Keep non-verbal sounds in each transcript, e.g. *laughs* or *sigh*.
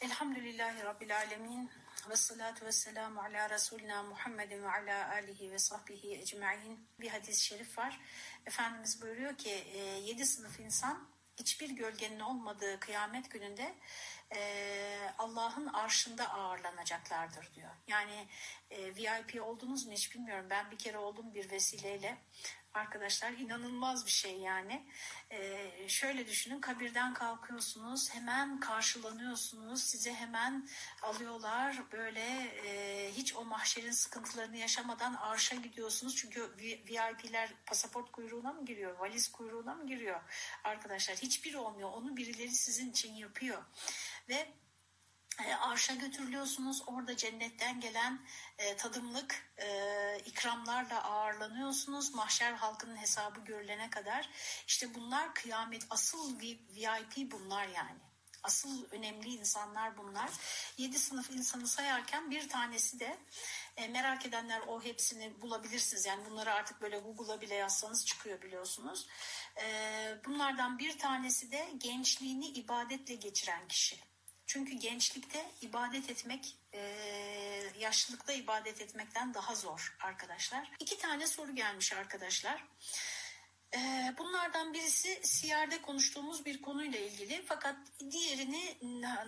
Elhamdülillahi Rabbil Alemin ve salatu ve selamu ala Resulina Muhammedin ve ala alihi ve sahbihi ecma'in bir hadis-i şerif var. Efendimiz buyuruyor ki e, yedi sınıf insan hiçbir gölgenin olmadığı kıyamet gününde e, Allah'ın arşında ağırlanacaklardır diyor. Yani e, VIP oldunuz mu hiç bilmiyorum. Ben bir kere oldum bir vesileyle. Arkadaşlar inanılmaz bir şey yani. E, şöyle düşünün kabirden kalkıyorsunuz hemen karşılanıyorsunuz. Size hemen alıyorlar böyle e, hiç o mahşerin sıkıntılarını yaşamadan arşa gidiyorsunuz. Çünkü VIP'ler pasaport kuyruğuna mı giriyor? Valiz kuyruğuna mı giriyor? Arkadaşlar hiçbiri olmuyor. Onu birileri sizin için yapıyor ve arşa götürülüyorsunuz. Orada cennetten gelen e, tadımlık e, ikramlarla ağırlanıyorsunuz. Mahşer halkının hesabı görülene kadar. İşte bunlar kıyamet asıl VIP bunlar yani. Asıl önemli insanlar bunlar. Yedi sınıf insanı sayarken bir tanesi de e, merak edenler o hepsini bulabilirsiniz. Yani bunları artık böyle Google'a bile yazsanız çıkıyor biliyorsunuz. E, bunlardan bir tanesi de gençliğini ibadetle geçiren kişi. Çünkü gençlikte ibadet etmek, e, yaşlılıkta ibadet etmekten daha zor arkadaşlar. İki tane soru gelmiş arkadaşlar. E, bunlardan birisi siyerde konuştuğumuz bir konuyla ilgili fakat diğerini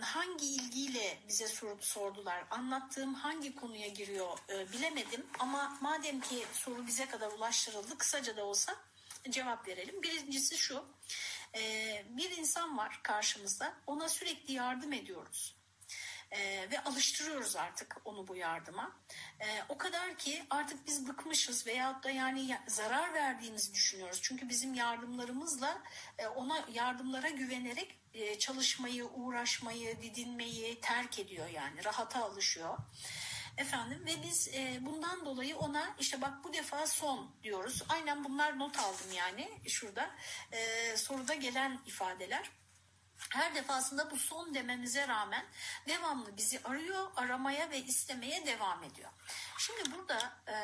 hangi ilgiyle bize sordular. Anlattığım hangi konuya giriyor e, bilemedim ama madem ki soru bize kadar ulaştırıldı kısaca da olsa cevap verelim. Birincisi şu e, bir insan var karşımızda ona sürekli yardım ediyoruz. Ee, ve alıştırıyoruz artık onu bu yardıma. Ee, o kadar ki artık biz bıkmışız veyahut da yani zarar verdiğimizi düşünüyoruz. Çünkü bizim yardımlarımızla e, ona yardımlara güvenerek e, çalışmayı, uğraşmayı, didinmeyi terk ediyor yani rahata alışıyor. Efendim ve biz e, bundan dolayı ona işte bak bu defa son diyoruz. Aynen bunlar not aldım yani şurada e, soruda gelen ifadeler. Her defasında bu son dememize rağmen devamlı bizi arıyor, aramaya ve istemeye devam ediyor. Şimdi burada e,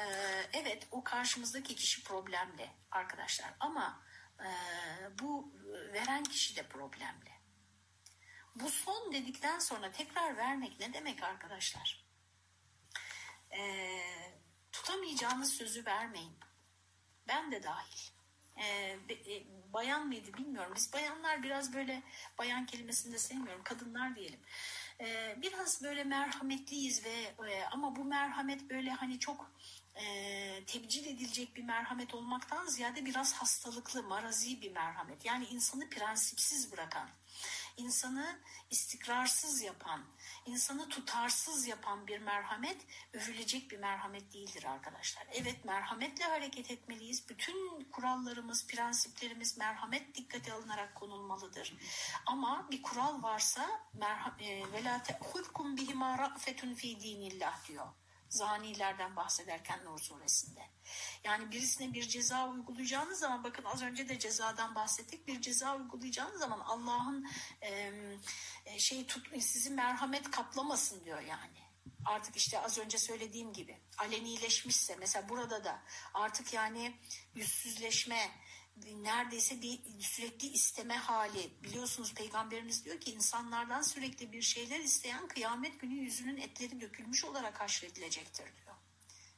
evet o karşımızdaki kişi problemli arkadaşlar ama e, bu veren kişi de problemli. Bu son dedikten sonra tekrar vermek ne demek arkadaşlar? E, tutamayacağınız sözü vermeyin. Ben de dahil. E, e, bayan mıydı bilmiyorum. Biz bayanlar biraz böyle bayan kelimesini de sevmiyorum. Kadınlar diyelim. E, biraz böyle merhametliyiz ve e, ama bu merhamet böyle hani çok e, tebcil edilecek bir merhamet olmaktan ziyade biraz hastalıklı, marazi bir merhamet. Yani insanı prensipsiz bırakan, insanı istikrarsız yapan, insanı tutarsız yapan bir merhamet övülecek bir merhamet değildir arkadaşlar. Evet merhametle hareket etmeliyiz. Bütün kurallarımız, prensiplerimiz merhamet dikkate alınarak konulmalıdır. Ama bir kural varsa ve la te'hudkum bihima ra'fetun fi dinillah diyor zanilerden bahsederken Nur suresinde. Yani birisine bir ceza uygulayacağınız zaman bakın az önce de cezadan bahsettik. Bir ceza uygulayacağınız zaman Allah'ın e, şey tut sizi merhamet kaplamasın diyor yani. Artık işte az önce söylediğim gibi alenileşmişse mesela burada da artık yani yüzsüzleşme, neredeyse bir sürekli isteme hali. Biliyorsunuz peygamberimiz diyor ki insanlardan sürekli bir şeyler isteyen kıyamet günü yüzünün etleri dökülmüş olarak haşredilecektir diyor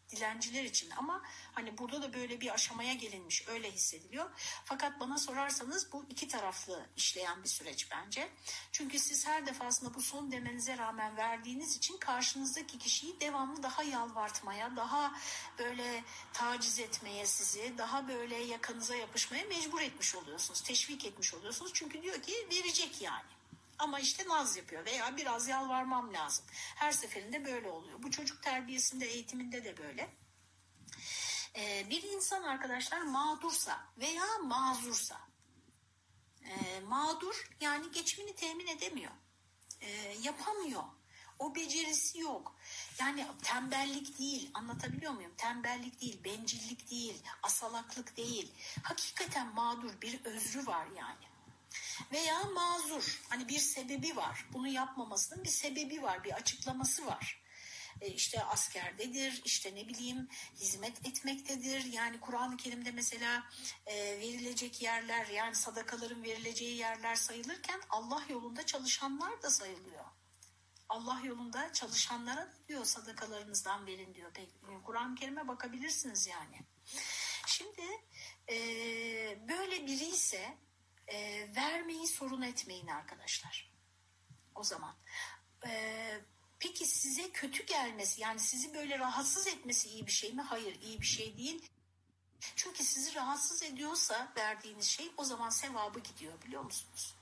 dilenciler için ama hani burada da böyle bir aşamaya gelinmiş öyle hissediliyor. Fakat bana sorarsanız bu iki taraflı işleyen bir süreç bence. Çünkü siz her defasında bu son demenize rağmen verdiğiniz için karşınızdaki kişiyi devamlı daha yalvartmaya, daha böyle taciz etmeye sizi, daha böyle yakınıza yapışmaya mecbur etmiş oluyorsunuz. Teşvik etmiş oluyorsunuz. Çünkü diyor ki verecek yani. Ama işte naz yapıyor veya biraz yalvarmam lazım. Her seferinde böyle oluyor. Bu çocuk terbiyesinde, eğitiminde de böyle. Ee, bir insan arkadaşlar mağdursa veya mazursa, e, mağdur yani geçimini temin edemiyor, e, yapamıyor. O becerisi yok. Yani tembellik değil, anlatabiliyor muyum? Tembellik değil, bencillik değil, asalaklık değil. Hakikaten mağdur bir özrü var yani veya mazur. Hani bir sebebi var. Bunu yapmamasının bir sebebi var bir açıklaması var. E işte askerdedir işte ne bileyim hizmet etmektedir. Yani Kur'an-ı Kerim'de mesela e, verilecek yerler yani sadakaların verileceği yerler sayılırken Allah yolunda çalışanlar da sayılıyor. Allah yolunda çalışanlara diyor sadakalarınızdan verin diyor. Kur'an-ı Kerim'e bakabilirsiniz yani. Şimdi e, böyle biri ise e, vermeyi sorun etmeyin arkadaşlar. O zaman. E, peki size kötü gelmesi yani sizi böyle rahatsız etmesi iyi bir şey mi? Hayır iyi bir şey değil. Çünkü sizi rahatsız ediyorsa verdiğiniz şey o zaman sevabı gidiyor biliyor musunuz?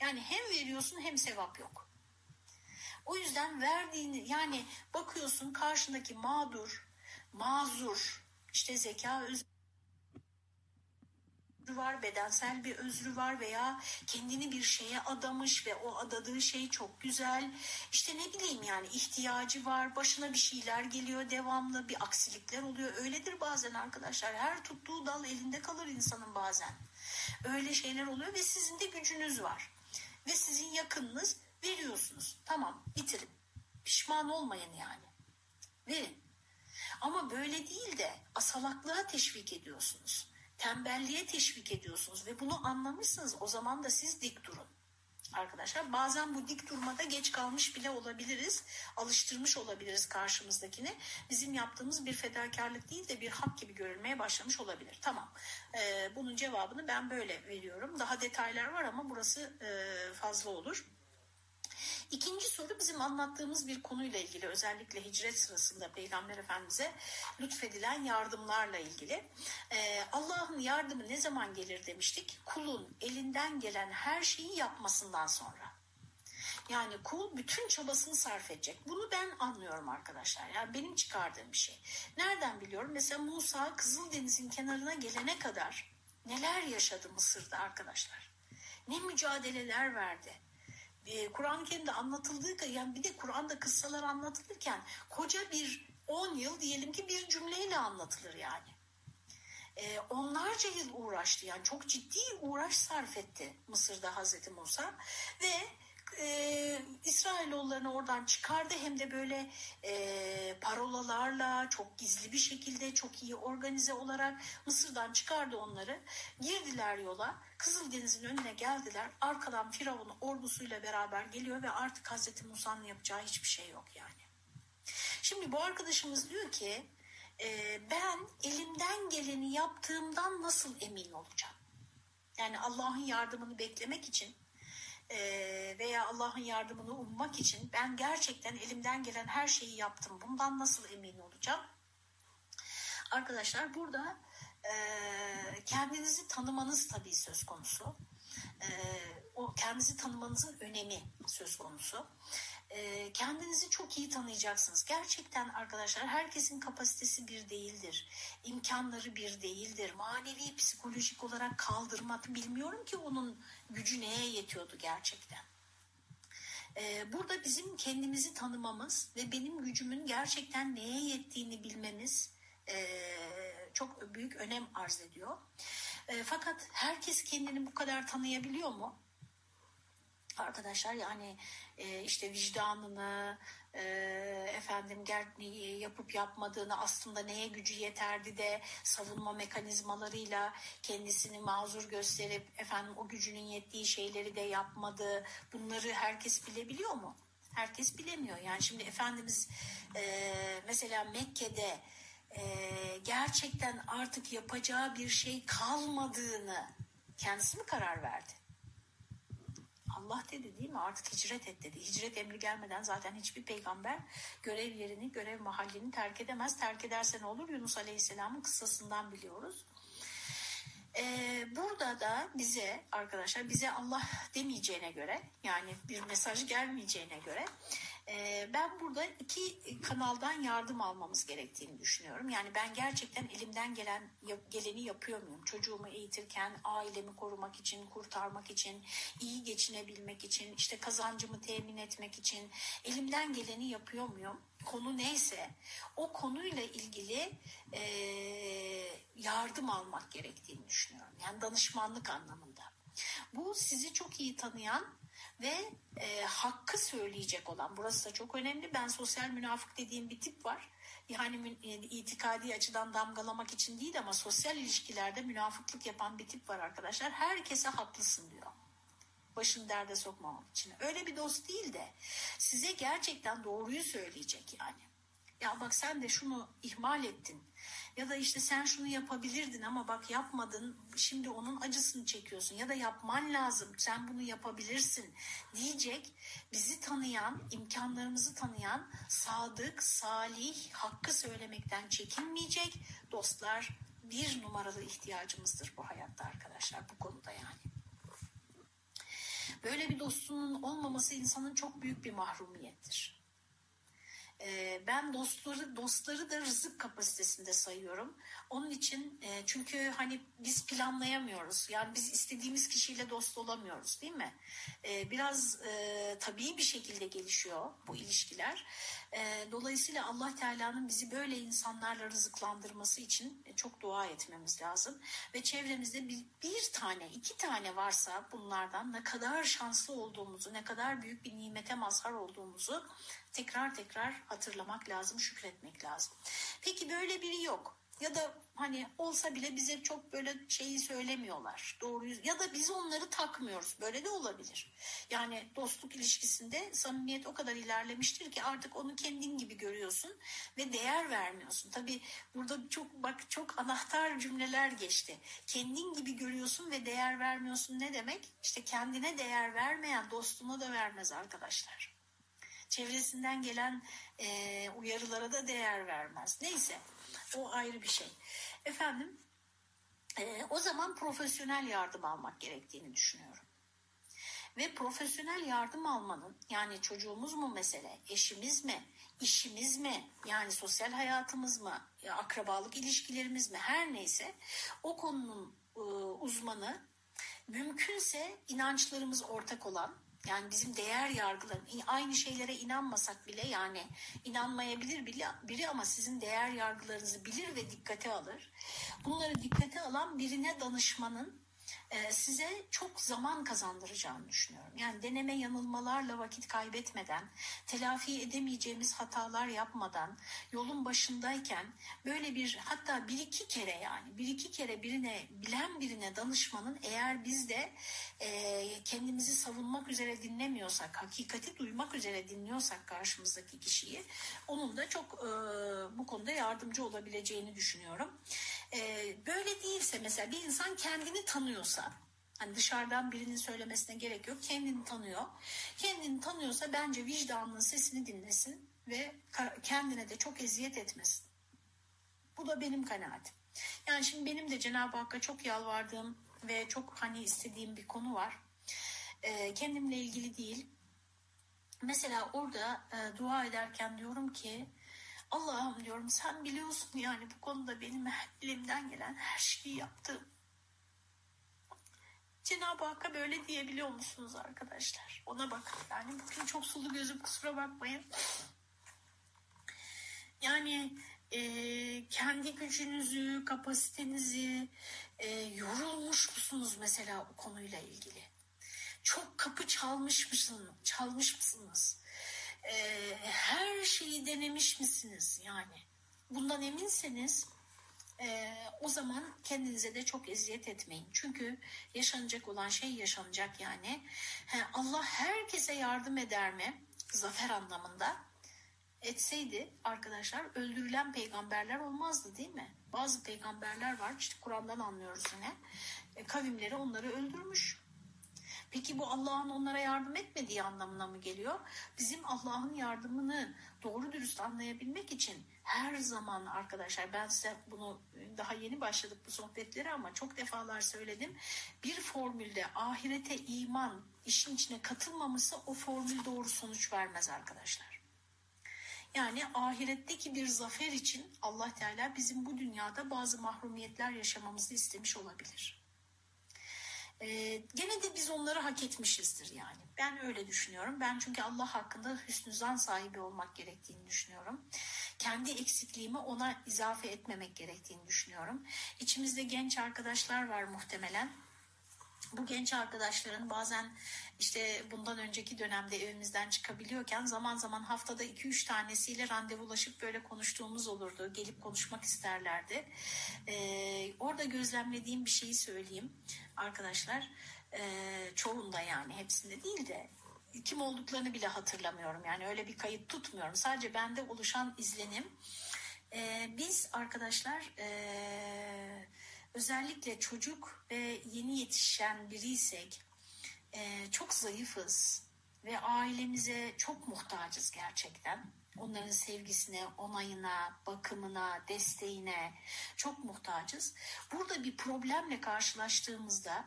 Yani hem veriyorsun hem sevap yok. O yüzden verdiğini yani bakıyorsun karşındaki mağdur, mazur, işte zeka özür var, bedensel bir özrü var veya kendini bir şeye adamış ve o adadığı şey çok güzel. İşte ne bileyim yani ihtiyacı var, başına bir şeyler geliyor devamlı, bir aksilikler oluyor. Öyledir bazen arkadaşlar. Her tuttuğu dal elinde kalır insanın bazen. Öyle şeyler oluyor ve sizin de gücünüz var. Ve sizin yakınınız veriyorsunuz. Tamam bitirin. Pişman olmayın yani. Verin. Ama böyle değil de asalaklığa teşvik ediyorsunuz tembelliğe teşvik ediyorsunuz ve bunu anlamışsınız o zaman da siz dik durun. Arkadaşlar bazen bu dik durmada geç kalmış bile olabiliriz. Alıştırmış olabiliriz karşımızdakini. Bizim yaptığımız bir fedakarlık değil de bir hak gibi görülmeye başlamış olabilir. Tamam. Ee, bunun cevabını ben böyle veriyorum. Daha detaylar var ama burası e, fazla olur. İkinci soru bizim anlattığımız bir konuyla ilgili özellikle hicret sırasında Peygamber Efendimiz'e lütfedilen yardımlarla ilgili. Ee, Allah'ın yardımı ne zaman gelir demiştik? Kulun elinden gelen her şeyi yapmasından sonra. Yani kul bütün çabasını sarf edecek. Bunu ben anlıyorum arkadaşlar. Yani benim çıkardığım bir şey. Nereden biliyorum? Mesela Musa Kızıldeniz'in kenarına gelene kadar neler yaşadı Mısır'da arkadaşlar. Ne mücadeleler verdi e, Kur'an-ı Kerim'de anlatıldığı yani bir de Kur'an'da kıssalar anlatılırken koca bir 10 yıl diyelim ki bir cümleyle anlatılır yani. E, onlarca yıl uğraştı yani çok ciddi uğraş sarf etti Mısır'da Hazreti Musa ve e, İsrailoğullarını oradan çıkardı hem de böyle e, parolalarla çok gizli bir şekilde çok iyi organize olarak Mısır'dan çıkardı onları. Girdiler yola Kızıldeniz'in önüne geldiler. Arkadan Firavun ordusuyla beraber geliyor ve artık Hazreti Musa'nın yapacağı hiçbir şey yok yani. Şimdi bu arkadaşımız diyor ki e, ben elimden geleni yaptığımdan nasıl emin olacağım? Yani Allah'ın yardımını beklemek için e, veya Allah'ın yardımını ummak için ben gerçekten elimden gelen her şeyi yaptım. Bundan nasıl emin olacağım? Arkadaşlar burada kendinizi tanımanız tabii söz konusu. O kendinizi tanımanızın önemi söz konusu. Kendinizi çok iyi tanıyacaksınız. Gerçekten arkadaşlar herkesin kapasitesi bir değildir. İmkanları bir değildir. Manevi, psikolojik olarak kaldırmak bilmiyorum ki onun gücü neye yetiyordu gerçekten. Burada bizim kendimizi tanımamız ve benim gücümün gerçekten neye yettiğini bilmemiz çok büyük önem arz ediyor. E, fakat herkes kendini bu kadar tanıyabiliyor mu? Arkadaşlar yani e, işte vicdanını e, efendim yapıp yapmadığını aslında neye gücü yeterdi de savunma mekanizmalarıyla kendisini mazur gösterip efendim o gücünün yettiği şeyleri de yapmadı bunları herkes bilebiliyor mu? Herkes bilemiyor. Yani şimdi Efendimiz e, mesela Mekke'de e, gerçekten artık yapacağı bir şey kalmadığını kendisi mi karar verdi? Allah dedi değil mi? Artık hicret et dedi. Hicret emri gelmeden zaten hiçbir peygamber görev yerini, görev mahallini terk edemez. Terk ederse ne olur? Yunus Aleyhisselam'ın kıssasından biliyoruz. Ee, burada da bize arkadaşlar bize Allah demeyeceğine göre yani bir mesaj gelmeyeceğine göre e, ben burada iki kanaldan yardım almamız gerektiğini düşünüyorum. Yani ben gerçekten elimden gelen geleni yapıyor muyum? Çocuğumu eğitirken, ailemi korumak için, kurtarmak için, iyi geçinebilmek için, işte kazancımı temin etmek için elimden geleni yapıyor muyum? Konu neyse o konuyla ilgili e, yardım almak gerektiğini düşünüyorum. Yani danışmanlık anlamında. Bu sizi çok iyi tanıyan ve e, hakkı söyleyecek olan burası da çok önemli. Ben sosyal münafık dediğim bir tip var. Yani e, itikadi açıdan damgalamak için değil ama sosyal ilişkilerde münafıklık yapan bir tip var arkadaşlar. Herkese haklısın diyor. Başını derde sokmamak için. Öyle bir dost değil de size gerçekten doğruyu söyleyecek yani. Ya bak sen de şunu ihmal ettin. Ya da işte sen şunu yapabilirdin ama bak yapmadın. Şimdi onun acısını çekiyorsun. Ya da yapman lazım. Sen bunu yapabilirsin diyecek. Bizi tanıyan, imkanlarımızı tanıyan, sadık, salih, hakkı söylemekten çekinmeyecek dostlar bir numaralı ihtiyacımızdır bu hayatta arkadaşlar bu konuda yani. Böyle bir dostunun olmaması insanın çok büyük bir mahrumiyettir. Ee, ben dostları dostları da rızık kapasitesinde sayıyorum. Onun için e, çünkü hani biz planlayamıyoruz. Yani biz istediğimiz kişiyle dost olamıyoruz değil mi? Ee, biraz e, tabii bir şekilde gelişiyor bu ilişkiler. E, dolayısıyla Allah Teala'nın bizi böyle insanlarla rızıklandırması için çok dua etmemiz lazım. Ve çevremizde bir, bir tane, iki tane varsa bunlardan ne kadar şanslı olduğumuzu, ne kadar büyük bir nimete mazhar olduğumuzu tekrar tekrar hatırlamak lazım, şükretmek lazım. Peki böyle biri yok. Ya da hani olsa bile bize çok böyle şeyi söylemiyorlar. Doğruyu ya da biz onları takmıyoruz. Böyle de olabilir. Yani dostluk ilişkisinde samimiyet o kadar ilerlemiştir ki artık onu kendin gibi görüyorsun ve değer vermiyorsun. Tabii burada çok bak çok anahtar cümleler geçti. Kendin gibi görüyorsun ve değer vermiyorsun ne demek? İşte kendine değer vermeyen dostuna da vermez arkadaşlar çevresinden gelen e, uyarılara da değer vermez. Neyse o ayrı bir şey. Efendim e, o zaman profesyonel yardım almak gerektiğini düşünüyorum. Ve profesyonel yardım almanın yani çocuğumuz mu mesele, eşimiz mi, işimiz mi, yani sosyal hayatımız mı, akrabalık ilişkilerimiz mi her neyse o konunun e, uzmanı mümkünse inançlarımız ortak olan yani bizim değer yargılarım aynı şeylere inanmasak bile yani inanmayabilir biri ama sizin değer yargılarınızı bilir ve dikkate alır. Bunları dikkate alan birine danışmanın size çok zaman kazandıracağını düşünüyorum. Yani deneme yanılmalarla vakit kaybetmeden, telafi edemeyeceğimiz hatalar yapmadan, yolun başındayken böyle bir hatta bir iki kere yani bir iki kere birine bilen birine danışmanın eğer biz de e, kendimizi savunmak üzere dinlemiyorsak, hakikati duymak üzere dinliyorsak karşımızdaki kişiyi onun da çok e, bu konuda yardımcı olabileceğini düşünüyorum. E, böyle değilse mesela bir insan kendini tanıyorsa Hani dışarıdan birinin söylemesine gerek yok. Kendini tanıyor. Kendini tanıyorsa bence vicdanının sesini dinlesin ve kendine de çok eziyet etmesin. Bu da benim kanaatim. Yani şimdi benim de Cenab-ı Hakk'a çok yalvardığım ve çok hani istediğim bir konu var. Ee, kendimle ilgili değil. Mesela orada e, dua ederken diyorum ki Allah'ım diyorum sen biliyorsun yani bu konuda benim elimden gelen her şeyi yaptım. Cenab-ı Hakk'a böyle diyebiliyor musunuz arkadaşlar? Ona bakın. Yani bugün çok sulu gözüm kusura bakmayın. Yani e, kendi gücünüzü, kapasitenizi e, yorulmuş musunuz mesela o konuyla ilgili? Çok kapı çalmış mısınız? Çalmış mısınız? E, her şeyi denemiş misiniz yani? Bundan eminseniz e, o zaman kendinize de çok eziyet etmeyin. Çünkü yaşanacak olan şey yaşanacak yani. He, Allah herkese yardım eder mi? Zafer anlamında. Etseydi arkadaşlar öldürülen peygamberler olmazdı değil mi? Bazı peygamberler var işte Kur'an'dan anlıyoruz yine. E, kavimleri onları öldürmüş. Peki bu Allah'ın onlara yardım etmediği anlamına mı geliyor? Bizim Allah'ın yardımını doğru dürüst anlayabilmek için her zaman arkadaşlar ben size bunu daha yeni başladık bu sohbetleri ama çok defalar söyledim. Bir formülde ahirete iman işin içine katılmaması o formül doğru sonuç vermez arkadaşlar. Yani ahiretteki bir zafer için Allah Teala bizim bu dünyada bazı mahrumiyetler yaşamamızı istemiş olabilir. Ee, gene de biz onları hak etmişizdir yani. Ben öyle düşünüyorum. Ben çünkü Allah hakkında hüsnü zan sahibi olmak gerektiğini düşünüyorum. Kendi eksikliğimi ona izafe etmemek gerektiğini düşünüyorum. İçimizde genç arkadaşlar var muhtemelen bu genç arkadaşların bazen işte bundan önceki dönemde evimizden çıkabiliyorken zaman zaman haftada 2-3 tanesiyle randevulaşıp böyle konuştuğumuz olurdu. Gelip konuşmak isterlerdi. Ee, orada gözlemlediğim bir şeyi söyleyeyim arkadaşlar. Ee, çoğunda yani hepsinde değil de kim olduklarını bile hatırlamıyorum. Yani öyle bir kayıt tutmuyorum. Sadece bende oluşan izlenim. Ee, biz arkadaşlar e, özellikle çocuk ve yeni yetişen biriysek e, çok zayıfız ve ailemize çok muhtacız gerçekten. Onların sevgisine, onayına, bakımına, desteğine çok muhtacız. Burada bir problemle karşılaştığımızda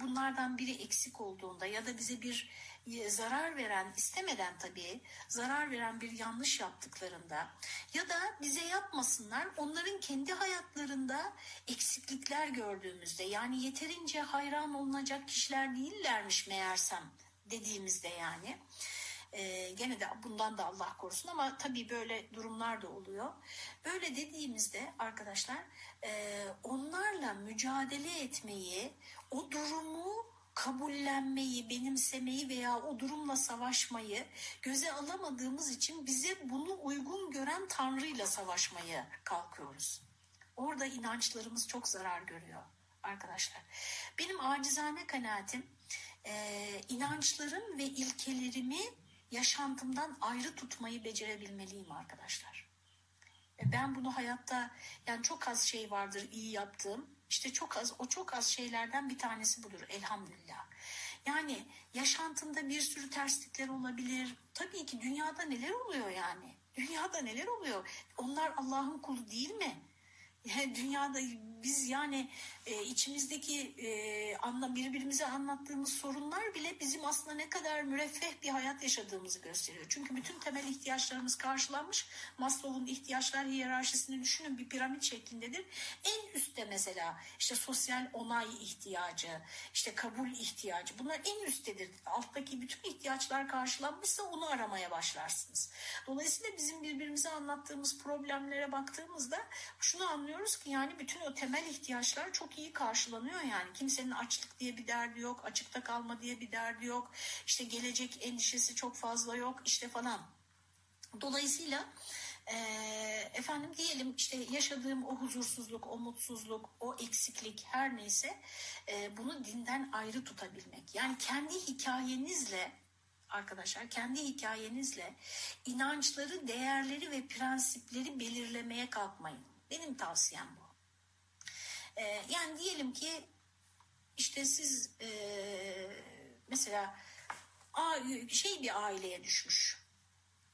bunlardan biri eksik olduğunda ya da bize bir e, zarar veren, istemeden tabii zarar veren bir yanlış yaptıklarında ya da bize yapmasınlar onların kendi hayatlarında eksiklikler gördüğümüzde yani yeterince hayran olunacak kişiler değillermiş meğersem dediğimizde yani ee, gene de bundan da Allah korusun ama tabii böyle durumlar da oluyor. Böyle dediğimizde arkadaşlar e, onlarla mücadele etmeyi, o durumu kabullenmeyi, benimsemeyi veya o durumla savaşmayı göze alamadığımız için bize bunu uygun gören Tanrı'yla savaşmayı kalkıyoruz. Orada inançlarımız çok zarar görüyor arkadaşlar. Benim acizane kanaatim e, inançlarım ve ilkelerimi yaşantımdan ayrı tutmayı becerebilmeliyim arkadaşlar. E, ben bunu hayatta yani çok az şey vardır iyi yaptığım. İşte çok az o çok az şeylerden bir tanesi budur elhamdülillah. Yani yaşantımda bir sürü terslikler olabilir. Tabii ki dünyada neler oluyor yani? Dünyada neler oluyor? Onlar Allah'ın kulu değil mi? *laughs* Yani dünyada biz yani e, içimizdeki e, anla birbirimize anlattığımız sorunlar bile bizim aslında ne kadar müreffeh bir hayat yaşadığımızı gösteriyor. Çünkü bütün temel ihtiyaçlarımız karşılanmış. Maslow'un ihtiyaçlar hiyerarşisini düşünün bir piramit şeklindedir. En üstte mesela işte sosyal onay ihtiyacı, işte kabul ihtiyacı bunlar en üsttedir. Alttaki bütün ihtiyaçlar karşılanmışsa onu aramaya başlarsınız. Dolayısıyla bizim birbirimize anlattığımız problemlere baktığımızda şunu anlıyoruz ki yani bütün o temel ihtiyaçlar çok iyi karşılanıyor yani. Kimsenin açlık diye bir derdi yok, açıkta kalma diye bir derdi yok. İşte gelecek endişesi çok fazla yok işte falan. Dolayısıyla e, efendim diyelim işte yaşadığım o huzursuzluk, o mutsuzluk, o eksiklik her neyse e, bunu dinden ayrı tutabilmek. Yani kendi hikayenizle arkadaşlar kendi hikayenizle inançları, değerleri ve prensipleri belirlemeye kalkmayın. Benim tavsiyem bu. Ee, yani diyelim ki işte siz e, mesela şey bir aileye düşmüş.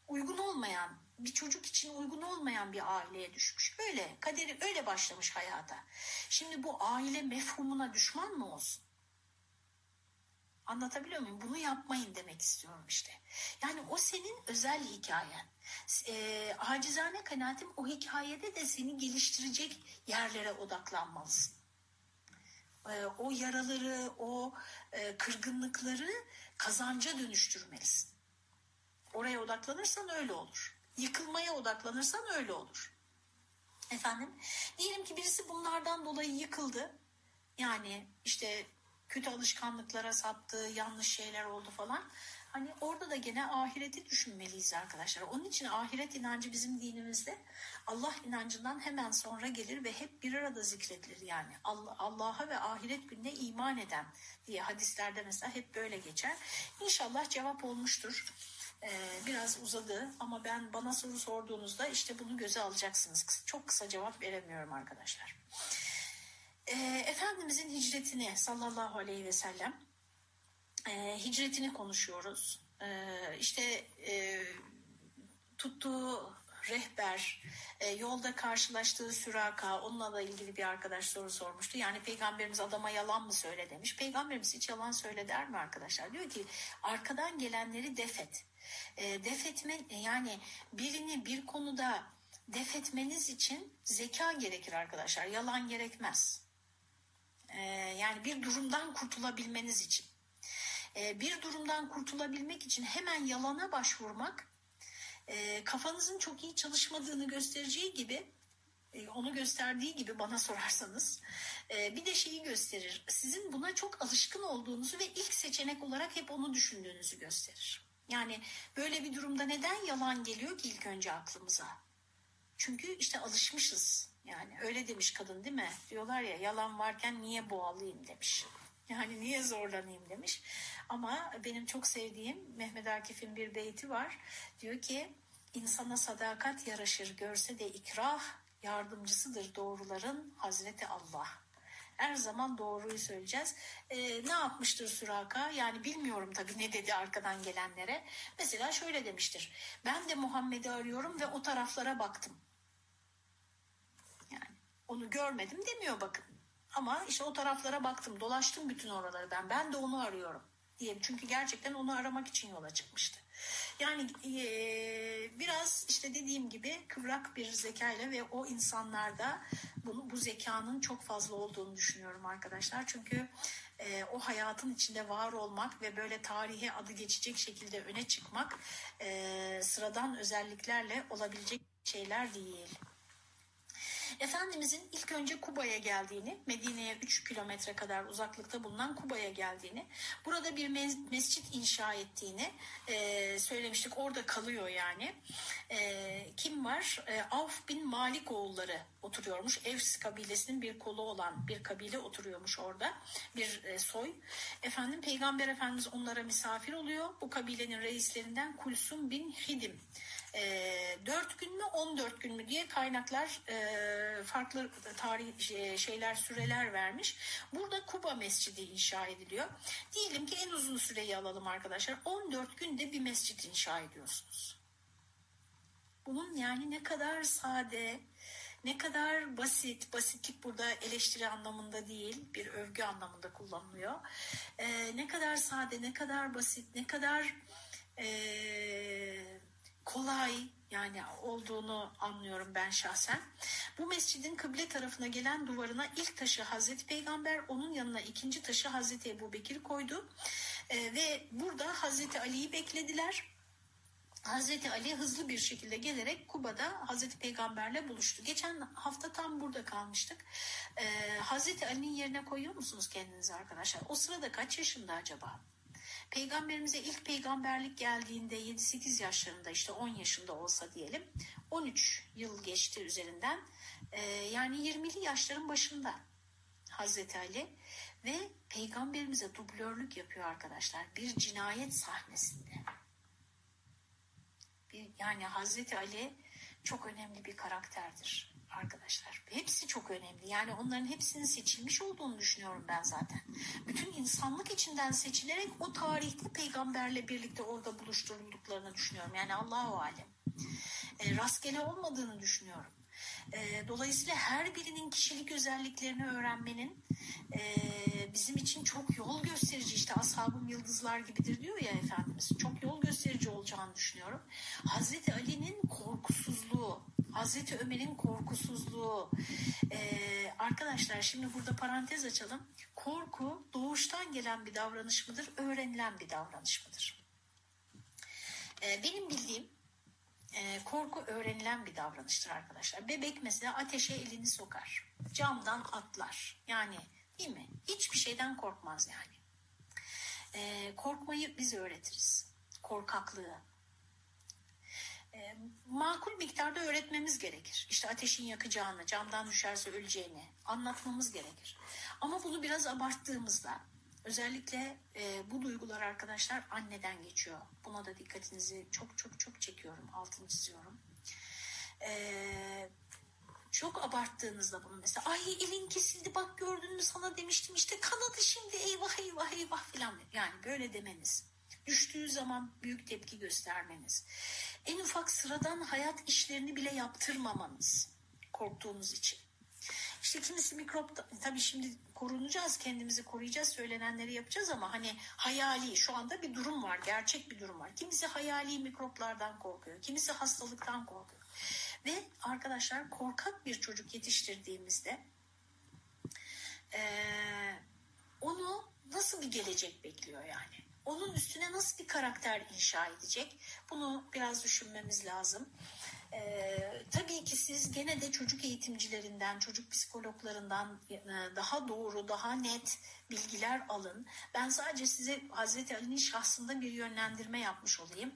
Uygun olmayan bir çocuk için uygun olmayan bir aileye düşmüş. Öyle kaderi öyle başlamış hayata. Şimdi bu aile mefhumuna düşman mı olsun? Anlatabiliyor muyum? Bunu yapmayın demek istiyorum işte. Yani o senin özel hikayen. E, acizane kanaatim o hikayede de seni geliştirecek yerlere odaklanmalısın. E, o yaraları, o e, kırgınlıkları kazanca dönüştürmelisin. Oraya odaklanırsan öyle olur. Yıkılmaya odaklanırsan öyle olur. Efendim, diyelim ki birisi bunlardan dolayı yıkıldı. Yani işte kötü alışkanlıklara sattı, yanlış şeyler oldu falan. Hani orada da gene ahireti düşünmeliyiz arkadaşlar. Onun için ahiret inancı bizim dinimizde Allah inancından hemen sonra gelir ve hep bir arada zikredilir yani. Allah, Allah'a ve ahiret gününe iman eden diye hadislerde mesela hep böyle geçer. İnşallah cevap olmuştur. Ee, biraz uzadı ama ben bana soru sorduğunuzda işte bunu göze alacaksınız. Çok kısa cevap veremiyorum arkadaşlar. Ee, Efendimizin hicretini sallallahu aleyhi ve sellem e, hicretini konuşuyoruz. E, işte e, tuttuğu rehber, e, yolda karşılaştığı süraka, onunla da ilgili bir arkadaş soru sormuştu. Yani peygamberimiz adama yalan mı söyle demiş. Peygamberimiz hiç yalan söyle der mi arkadaşlar? Diyor ki arkadan gelenleri defet. E, defetme yani birini bir konuda defetmeniz için zeka gerekir arkadaşlar. Yalan gerekmez. E, yani bir durumdan kurtulabilmeniz için. E, bir durumdan kurtulabilmek için hemen yalana başvurmak e, kafanızın çok iyi çalışmadığını göstereceği gibi e, onu gösterdiği gibi bana sorarsanız bir de şeyi gösterir. Sizin buna çok alışkın olduğunuzu ve ilk seçenek olarak hep onu düşündüğünüzü gösterir. Yani böyle bir durumda neden yalan geliyor ki ilk önce aklımıza? Çünkü işte alışmışız. Yani öyle demiş kadın değil mi? Diyorlar ya yalan varken niye boğalayım demiş. Yani niye zorlanayım demiş. Ama benim çok sevdiğim Mehmet Akif'in bir beyti var. Diyor ki insana sadakat yaraşır görse de ikrah yardımcısıdır doğruların Hazreti Allah. Her zaman doğruyu söyleyeceğiz. Ee, ne yapmıştır Süraka? Yani bilmiyorum tabii ne dedi arkadan gelenlere. Mesela şöyle demiştir. Ben de Muhammed'i arıyorum ve o taraflara baktım. Onu görmedim demiyor bakın. Ama işte o taraflara baktım, dolaştım bütün oraları ben. Ben de onu arıyorum diye. Çünkü gerçekten onu aramak için yola çıkmıştı. Yani e, biraz işte dediğim gibi kıvrak bir zekayla ve o insanlarda bunu, bu zekanın çok fazla olduğunu düşünüyorum arkadaşlar. Çünkü e, o hayatın içinde var olmak ve böyle tarihe adı geçecek şekilde öne çıkmak e, sıradan özelliklerle olabilecek şeyler değil. Efendimizin ilk önce Kuba'ya geldiğini, Medine'ye 3 kilometre kadar uzaklıkta bulunan Kuba'ya geldiğini, burada bir mescit inşa ettiğini e, söylemiştik. Orada kalıyor yani. E, kim var? E, Avf bin Malik oğulları oturuyormuş. Evs kabilesinin bir kolu olan bir kabile oturuyormuş orada. Bir e, soy. Efendim Peygamber Efendimiz onlara misafir oluyor. Bu kabilenin reislerinden Kulsum bin Hidim e, ee, 4 gün mü 14 gün mü diye kaynaklar e, farklı tarih şey, şeyler süreler vermiş. Burada Kuba Mescidi inşa ediliyor. Diyelim ki en uzun süreyi alalım arkadaşlar. 14 günde bir mescit inşa ediyorsunuz. Bunun yani ne kadar sade, ne kadar basit, basitlik burada eleştiri anlamında değil, bir övgü anlamında kullanılıyor. Ee, ne kadar sade, ne kadar basit, ne kadar e, kolay yani olduğunu anlıyorum ben şahsen. Bu mescidin kıble tarafına gelen duvarına ilk taşı Hazreti Peygamber, onun yanına ikinci taşı Hazreti Ebu Bekir koydu. Ee, ve burada Hazreti Ali'yi beklediler. Hazreti Ali hızlı bir şekilde gelerek Kuba'da Hazreti Peygamberle buluştu. Geçen hafta tam burada kalmıştık. Ee, Hazreti Ali'nin yerine koyuyor musunuz kendinizi arkadaşlar? O sırada kaç yaşında acaba? Peygamberimize ilk peygamberlik geldiğinde 7-8 yaşlarında işte 10 yaşında olsa diyelim 13 yıl geçti üzerinden ee, yani 20'li yaşların başında Hazreti Ali ve peygamberimize dublörlük yapıyor arkadaşlar bir cinayet sahnesinde. Yani Hazreti Ali çok önemli bir karakterdir arkadaşlar. Hepsi çok önemli. Yani onların hepsinin seçilmiş olduğunu düşünüyorum ben zaten. Bütün insanlık içinden seçilerek o tarihte peygamberle birlikte orada buluşturulduklarını düşünüyorum. Yani Allahu alem. E, rastgele olmadığını düşünüyorum. E, dolayısıyla her birinin kişilik özelliklerini öğrenmenin e, bizim için çok yol gösterici işte ashabım yıldızlar gibidir diyor ya Efendimiz. Çok yol gösterici olacağını düşünüyorum. Hazreti Ali'nin korkusuzluğu, Hazreti Ömer'in korkusuzluğu. Ee, arkadaşlar şimdi burada parantez açalım. Korku doğuştan gelen bir davranış mıdır, öğrenilen bir davranış mıdır? Ee, benim bildiğim e, korku öğrenilen bir davranıştır arkadaşlar. Bebek mesela ateşe elini sokar, camdan atlar. Yani değil mi? Hiçbir şeyden korkmaz yani. Ee, korkmayı biz öğretiriz. Korkaklığı, e, makul miktarda öğretmemiz gerekir. İşte ateşin yakacağını, camdan düşerse öleceğini anlatmamız gerekir. Ama bunu biraz abarttığımızda özellikle e, bu duygular arkadaşlar anneden geçiyor. Buna da dikkatinizi çok çok çok çekiyorum, altını çiziyorum. E, çok abarttığınızda bunu mesela ay elin kesildi bak gördün mü sana demiştim işte kanadı şimdi eyvah eyvah eyvah filan yani böyle demeniz düştüğü zaman büyük tepki göstermeniz en ufak sıradan hayat işlerini bile yaptırmamanız korktuğunuz için. İşte kimisi mikrop tabii şimdi korunacağız kendimizi koruyacağız söylenenleri yapacağız ama hani hayali şu anda bir durum var gerçek bir durum var. Kimisi hayali mikroplardan korkuyor kimisi hastalıktan korkuyor. Ve arkadaşlar korkak bir çocuk yetiştirdiğimizde ee, onu nasıl bir gelecek bekliyor yani? onun üstüne nasıl bir karakter inşa edecek? Bunu biraz düşünmemiz lazım. Ee, tabii ki siz gene de çocuk eğitimcilerinden, çocuk psikologlarından e, daha doğru, daha net bilgiler alın. Ben sadece size Hazreti Ali'nin şahsında bir yönlendirme yapmış olayım.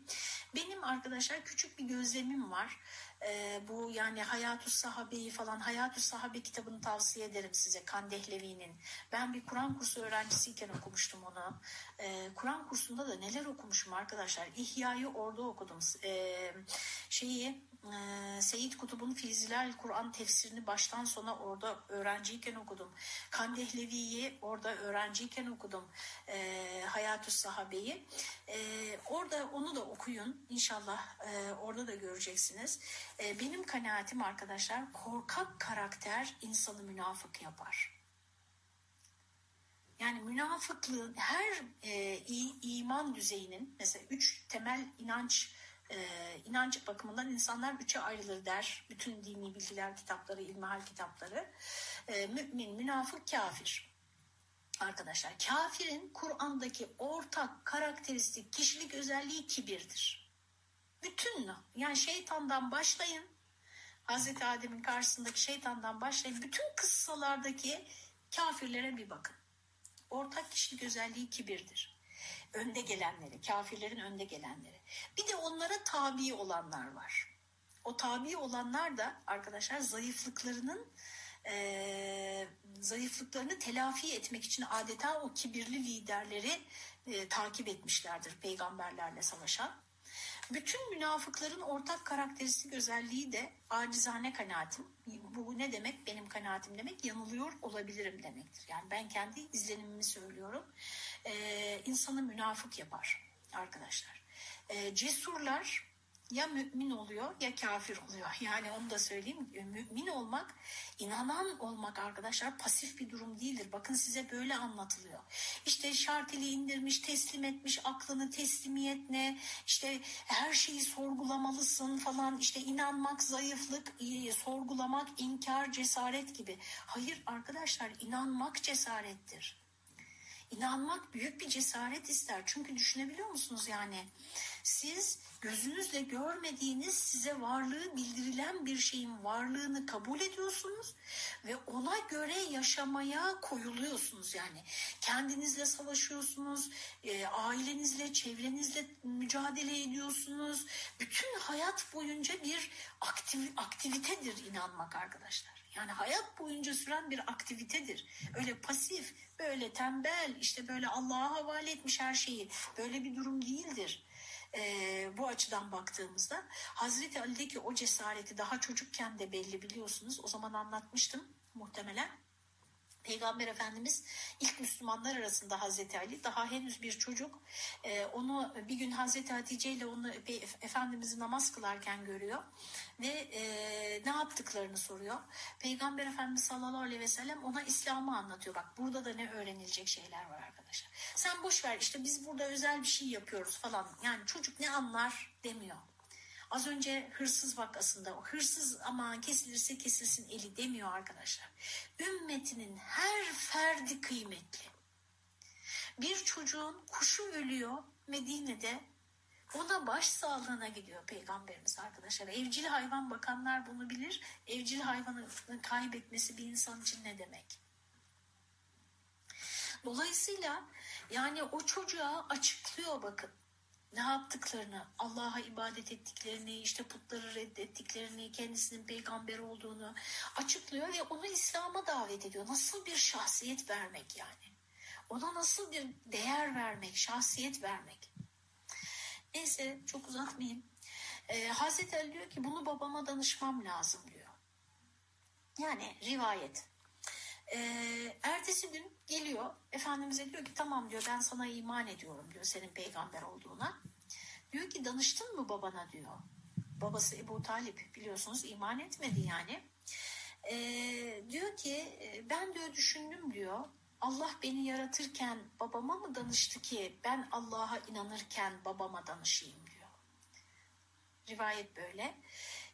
Benim arkadaşlar küçük bir gözlemim var. Ee, bu yani Hayatü Sahabe'yi falan Hayatü Sahabe kitabını tavsiye ederim size Kandehlevi'nin. Ben bir Kur'an kursu öğrencisiyken okumuştum onu. Ee, Kur'an kursunda da neler okumuşum arkadaşlar. İhya'yı orada okudum. Ee, şeyi e, Seyit Kutub'un Filzilal Kur'an tefsirini baştan sona orada öğrenciyken okudum. Kandehlevi'yi orada öğrenciyken okudum. E, Hayatü Sahabe'yi. E, orada onu da okuyun. İnşallah e, orada da göreceksiniz. E, benim kanaatim arkadaşlar korkak karakter insanı münafık yapar. Yani münafıklığın her e, iman düzeyinin mesela üç temel inanç e, inanç bakımından insanlar üçe ayrılır der. Bütün dini bilgiler kitapları, ilmihal kitapları. E, mümin, münafık, kafir. Arkadaşlar kafirin Kur'an'daki ortak karakteristik kişilik özelliği kibirdir. Bütün yani şeytandan başlayın Hazreti Adem'in karşısındaki şeytandan başlayın bütün kıssalardaki kafirlere bir bakın. Ortak kişilik özelliği kibirdir önde gelenleri, kafirlerin önde gelenleri. Bir de onlara tabi olanlar var. O tabi olanlar da arkadaşlar zayıflıklarının e, zayıflıklarını telafi etmek için adeta o kibirli liderleri e, takip etmişlerdir peygamberlerle savaşan. Bütün münafıkların ortak karakteristik özelliği de acizane kanaatim. Bu ne demek? Benim kanaatim demek yanılıyor olabilirim demektir. Yani ben kendi izlenimimi söylüyorum. Ee, insanı münafık yapar arkadaşlar. Ee, cesurlar ya mümin oluyor ya kafir oluyor. *laughs* Yani onu da söyleyeyim. Mümin olmak, inanan olmak arkadaşlar pasif bir durum değildir. Bakın size böyle anlatılıyor. İşte şarteli indirmiş, teslim etmiş, aklını teslimiyet ne? İşte her şeyi sorgulamalısın falan. İşte inanmak, zayıflık, sorgulamak, inkar, cesaret gibi. Hayır arkadaşlar inanmak cesarettir. İnanmak büyük bir cesaret ister. Çünkü düşünebiliyor musunuz yani? Siz gözünüzle görmediğiniz size varlığı bildirilen bir şeyin varlığını kabul ediyorsunuz ve ona göre yaşamaya koyuluyorsunuz yani. Kendinizle savaşıyorsunuz, e, ailenizle, çevrenizle mücadele ediyorsunuz. Bütün hayat boyunca bir aktiv, aktivitedir inanmak arkadaşlar. Yani hayat boyunca süren bir aktivitedir. Öyle pasif, böyle tembel, işte böyle Allah'a havale etmiş her şeyi. Böyle bir durum değildir e, bu açıdan baktığımızda Hazreti Ali'deki o cesareti daha çocukken de belli biliyorsunuz. O zaman anlatmıştım muhtemelen. Peygamber Efendimiz ilk Müslümanlar arasında Hazreti Ali daha henüz bir çocuk ee, onu bir gün Hazreti Hatice ile onu Efendimiz'i namaz kılarken görüyor ve e, ne yaptıklarını soruyor. Peygamber Efendimiz sallallahu aleyhi ve sellem ona İslam'ı anlatıyor. Bak burada da ne öğrenilecek şeyler var arkadaşlar. Sen boş ver işte biz burada özel bir şey yapıyoruz falan. Yani çocuk ne anlar demiyor. Az önce hırsız vakasında hırsız ama kesilirse kesilsin eli demiyor arkadaşlar. Ümmetinin her ferdi kıymetli. Bir çocuğun kuşu ölüyor Medine'de ona baş sağlığına gidiyor peygamberimiz arkadaşlar. Evcil hayvan bakanlar bunu bilir. Evcil hayvanı kaybetmesi bir insan için ne demek? Dolayısıyla yani o çocuğa açıklıyor bakın ne yaptıklarını, Allah'a ibadet ettiklerini, işte putları reddettiklerini, kendisinin peygamber olduğunu açıklıyor ve onu İslam'a davet ediyor. Nasıl bir şahsiyet vermek yani? Ona nasıl bir değer vermek, şahsiyet vermek? Neyse çok uzatmayayım. Ee, Hazreti Ali diyor ki bunu babama danışmam lazım diyor. Yani rivayet. Ee, ertesi gün geliyor Efendimiz'e diyor ki tamam diyor ben sana iman ediyorum diyor senin peygamber olduğuna. Diyor ki danıştın mı babana diyor. Babası Ebu Talip biliyorsunuz iman etmedi yani. Ee, diyor ki ben diyor düşündüm diyor. Allah beni yaratırken babama mı danıştı ki ben Allah'a inanırken babama danışayım diyor. Rivayet böyle.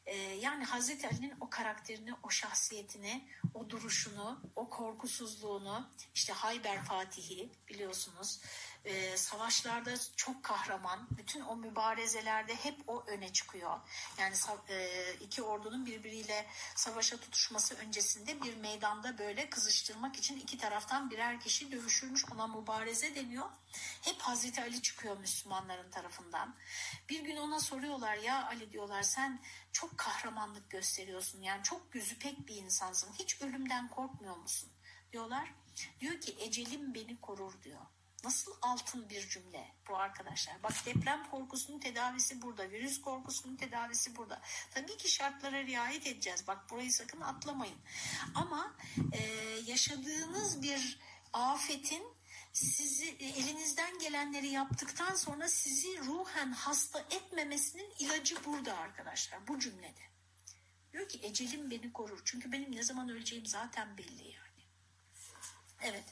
Ee, yani Hazreti Ali'nin o karakterini, o şahsiyetini, o duruşunu, o korkusuzluğunu, işte Hayber Fatihi biliyorsunuz e, savaşlarda çok kahraman. Bütün o mübarezelerde hep o öne çıkıyor. Yani e, iki ordunun birbiriyle savaşa tutuşması öncesinde bir meydanda böyle kızıştırmak için iki taraftan birer kişi dövüşürmüş. Ona mübareze deniyor. Hep Hazreti Ali çıkıyor Müslümanların tarafından. Bir gün ona soruyorlar ya Ali diyorlar sen çok kahramanlık gösteriyorsun. Yani çok gözü pek bir insansın. Hiç ölümden korkmuyor musun? Diyorlar. Diyor ki ecelim beni korur diyor. Nasıl altın bir cümle bu arkadaşlar. Bak deprem korkusunun tedavisi burada. Virüs korkusunun tedavisi burada. Tabii ki şartlara riayet edeceğiz. Bak burayı sakın atlamayın. Ama e, yaşadığınız bir afetin sizi elinizden gelenleri yaptıktan sonra sizi ruhen hasta etmemesinin ilacı burada arkadaşlar. Bu cümlede. Diyor ki ecelim beni korur. Çünkü benim ne zaman öleceğim zaten belli yani. Evet